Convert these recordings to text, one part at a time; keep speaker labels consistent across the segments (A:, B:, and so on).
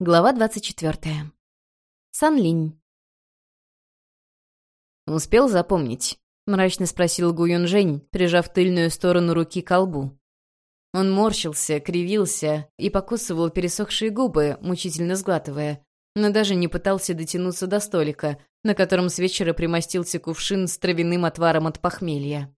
A: Глава 24. Санлинь.
B: «Успел запомнить?» — мрачно спросил Гу Юнжень, прижав тыльную сторону руки к колбу. Он морщился, кривился и покусывал пересохшие губы, мучительно сглатывая, но даже не пытался дотянуться до столика, на котором с вечера примостился кувшин с травяным отваром от похмелья.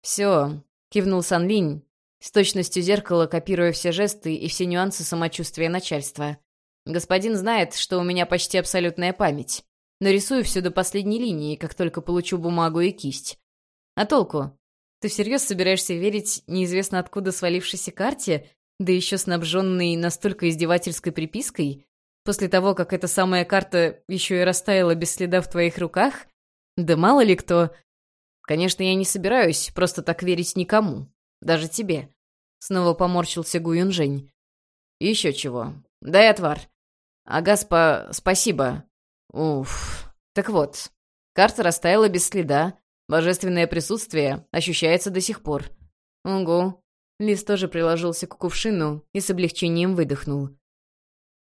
B: «Все», — кивнул Санлинь, с точностью зеркала копируя все жесты и все нюансы самочувствия начальства. «Господин знает, что у меня почти абсолютная память. Нарисую все до последней линии, как только получу бумагу и кисть. А толку? Ты всерьез собираешься верить неизвестно откуда свалившейся карте, да еще снабженной настолько издевательской припиской, после того, как эта самая карта еще и растаяла без следа в твоих руках? Да мало ли кто... Конечно, я не собираюсь просто так верить никому. Даже тебе. Снова поморщился Гу Юнжень. еще чего. Дай отвар. Ага, спа... спасибо. Уф. Так вот, карта растаяла без следа. Божественное присутствие ощущается до сих пор. Угу. Лис тоже приложился к кувшину и с облегчением выдохнул.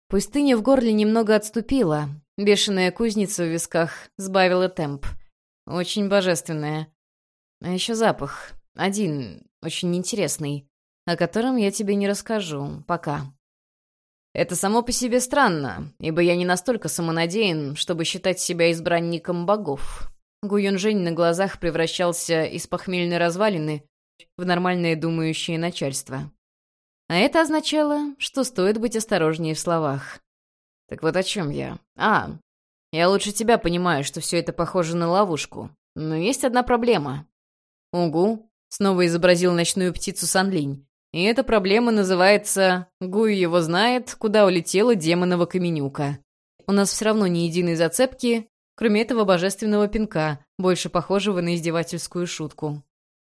B: Пустыня в горле немного отступила. Бешеная кузница в висках сбавила темп. Очень божественная. А еще запах. Один, очень интересный, о котором я тебе не расскажу пока. Это само по себе странно, ибо я не настолько самонадеян, чтобы считать себя избранником богов. Гу Юнжень на глазах превращался из похмельной развалины в нормальное думающее начальство. А это означало, что стоит быть осторожнее в словах. Так вот о чем я. А, я лучше тебя понимаю, что все это похоже на ловушку. Но есть одна проблема. Угу, Снова изобразил ночную птицу Санлинь. И эта проблема называется «Гуй его знает, куда улетела демонова каменюка». У нас все равно ни единой зацепки, кроме этого божественного пинка, больше похожего на издевательскую шутку.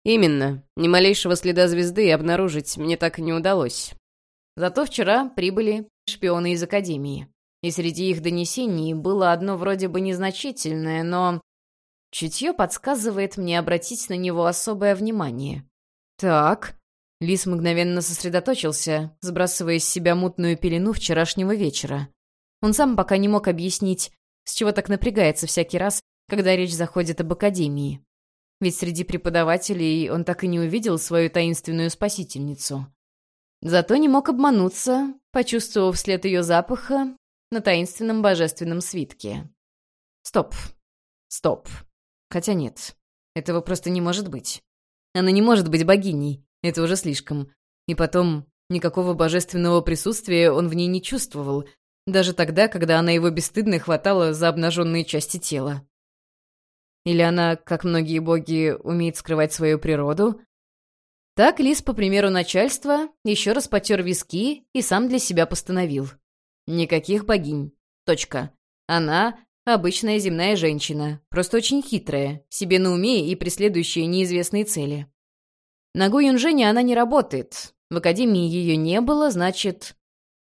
B: Именно. Ни малейшего следа звезды обнаружить мне так и не удалось. Зато вчера прибыли шпионы из Академии. И среди их донесений было одно вроде бы незначительное, но Чутье подсказывает мне обратить на него особое внимание. «Так...» Лис мгновенно сосредоточился, сбрасывая с себя мутную пелену вчерашнего вечера. Он сам пока не мог объяснить, с чего так напрягается всякий раз, когда речь заходит об академии. Ведь среди преподавателей он так и не увидел свою таинственную спасительницу. Зато не мог обмануться, почувствовав след ее запаха на таинственном божественном свитке. Стоп. Стоп. Хотя нет, этого просто не может быть. Она не может быть богиней, это уже слишком. И потом, никакого божественного присутствия он в ней не чувствовал, даже тогда, когда она его бесстыдно хватала за обнаженные части тела. Или она, как многие боги, умеет скрывать свою природу? Так Лис, по примеру начальства, еще раз потер виски и сам для себя постановил. Никаких богинь. Точка. Она Обычная земная женщина, просто очень хитрая, себе на уме и преследующая неизвестные цели. На Гу Юнжене она не работает. В академии ее не было, значит...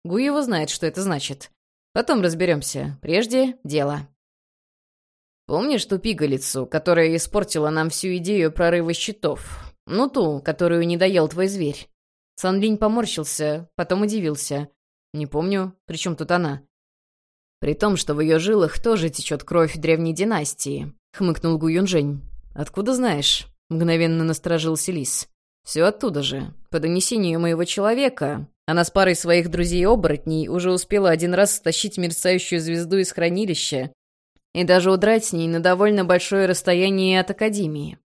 B: Гу его знает, что это значит. Потом разберемся. Прежде — дело. Помнишь ту пигалицу, которая испортила нам всю идею прорыва щитов? Ну, ту, которую не доел твой зверь. Санлинь поморщился, потом удивился. Не помню, при чем тут она? «При том, что в ее жилах тоже течет кровь древней династии», — хмыкнул Гу Юнжень. «Откуда знаешь?» — мгновенно насторожился Лис. «Все оттуда же. По донесению моего человека, она с парой своих друзей-оборотней уже успела один раз стащить мерцающую звезду из хранилища и даже удрать с ней на довольно большое расстояние от Академии.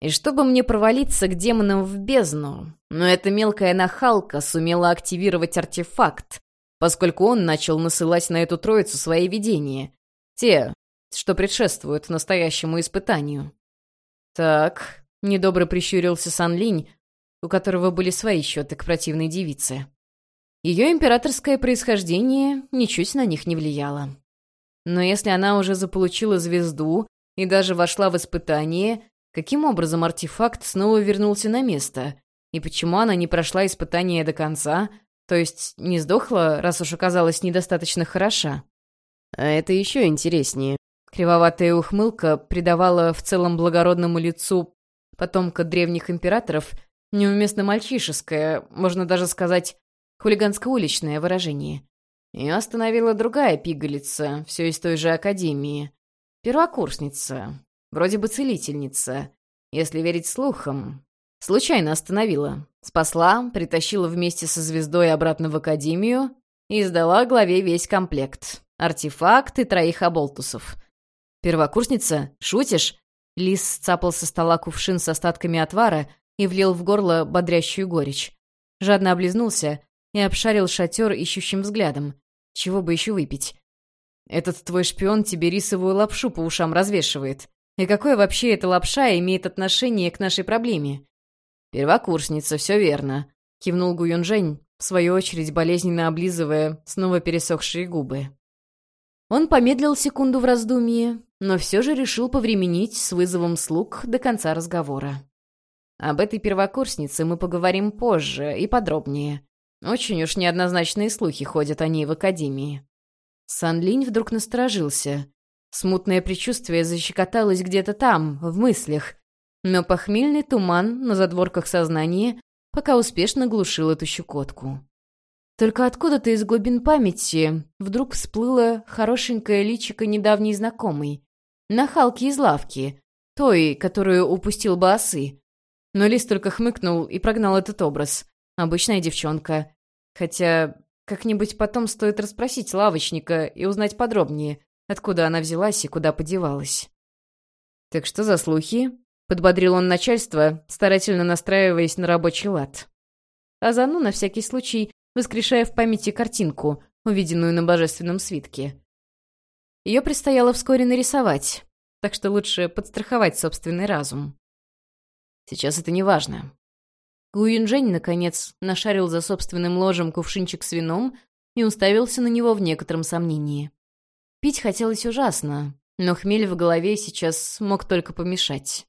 B: И чтобы мне провалиться к демонам в бездну, но эта мелкая нахалка сумела активировать артефакт, поскольку он начал насылать на эту троицу свои видения. Те, что предшествуют настоящему испытанию. «Так», — недобро прищурился Сан Линь, у которого были свои счеты к противной девице. Ее императорское происхождение ничуть на них не влияло. Но если она уже заполучила звезду и даже вошла в испытание, каким образом артефакт снова вернулся на место? И почему она не прошла испытание до конца, то есть не сдохла, раз уж оказалась недостаточно хороша. А это еще интереснее. Кривоватая ухмылка придавала в целом благородному лицу потомка древних императоров неуместно мальчишеское, можно даже сказать, хулиганско-уличное выражение. Ее остановила другая пигалица, все из той же академии. Первокурсница, вроде бы целительница, если верить слухам. Случайно остановила. Спасла, притащила вместе со звездой обратно в академию и сдала главе весь комплект. Артефакт и троих оболтусов. «Первокурсница? Шутишь?» Лис сцапал со стола кувшин с остатками отвара и влил в горло бодрящую горечь. Жадно облизнулся и обшарил шатер ищущим взглядом. Чего бы еще выпить? «Этот твой шпион тебе рисовую лапшу по ушам развешивает. И какое вообще эта лапша имеет отношение к нашей проблеме?» «Первокурсница, все верно», — кивнул Гуюнжень, в свою очередь болезненно облизывая снова пересохшие губы. Он помедлил секунду в раздумье, но все же решил повременить с вызовом слуг до конца разговора. Об этой первокурснице мы поговорим позже и подробнее. Очень уж неоднозначные слухи ходят о ней в академии. Сан Линь вдруг насторожился. Смутное предчувствие защекоталось где-то там, в мыслях, но похмельный туман на задворках сознания пока успешно глушил эту щекотку. Только откуда-то из глубин памяти вдруг всплыло хорошенькое личико недавней знакомой. Нахалки из лавки, той, которую упустил Баасы. Но Лис только хмыкнул и прогнал этот образ. Обычная девчонка. Хотя как-нибудь потом стоит расспросить лавочника и узнать подробнее, откуда она взялась и куда подевалась. «Так что за слухи?» — подбодрил он начальство, старательно настраиваясь на рабочий лад. А зану, на всякий случай, воскрешая в памяти картинку, увиденную на божественном свитке. Ее предстояло вскоре нарисовать, так что лучше подстраховать собственный разум. Сейчас это не важно. Гуинжень, наконец, нашарил за собственным ложем кувшинчик с вином и уставился на него в некотором сомнении. Пить хотелось ужасно, но хмель в голове сейчас мог только помешать.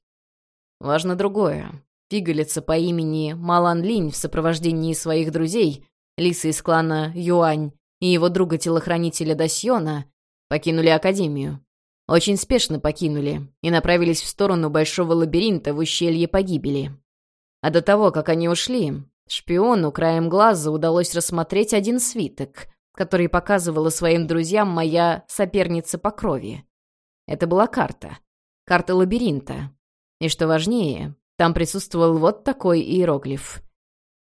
B: Важно другое. Пигалица по имени Малан Линь в сопровождении своих друзей, лиса из клана Юань и его друга-телохранителя Дасьона, покинули Академию. Очень спешно покинули и направились в сторону большого лабиринта в ущелье погибели. А до того, как они ушли, шпиону краем глаза удалось рассмотреть один свиток, который показывала своим друзьям моя соперница по крови. Это была карта. Карта лабиринта. И что важнее, там присутствовал вот такой иероглиф.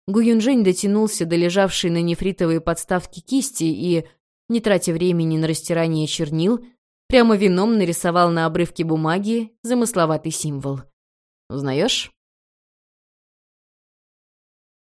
B: Гуюнжень дотянулся до лежавшей на нефритовой подставке кисти и, не тратя времени на растирание чернил, Прямо вином нарисовал на обрывке бумаги замысловатый символ. «Узнаешь?»